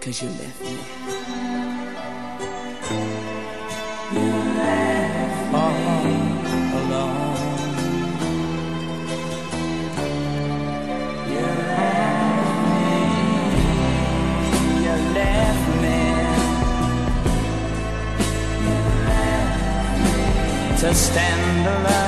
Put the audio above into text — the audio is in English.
Cause you left me. You left me alone. Left me. You left me. You left me to stand alone.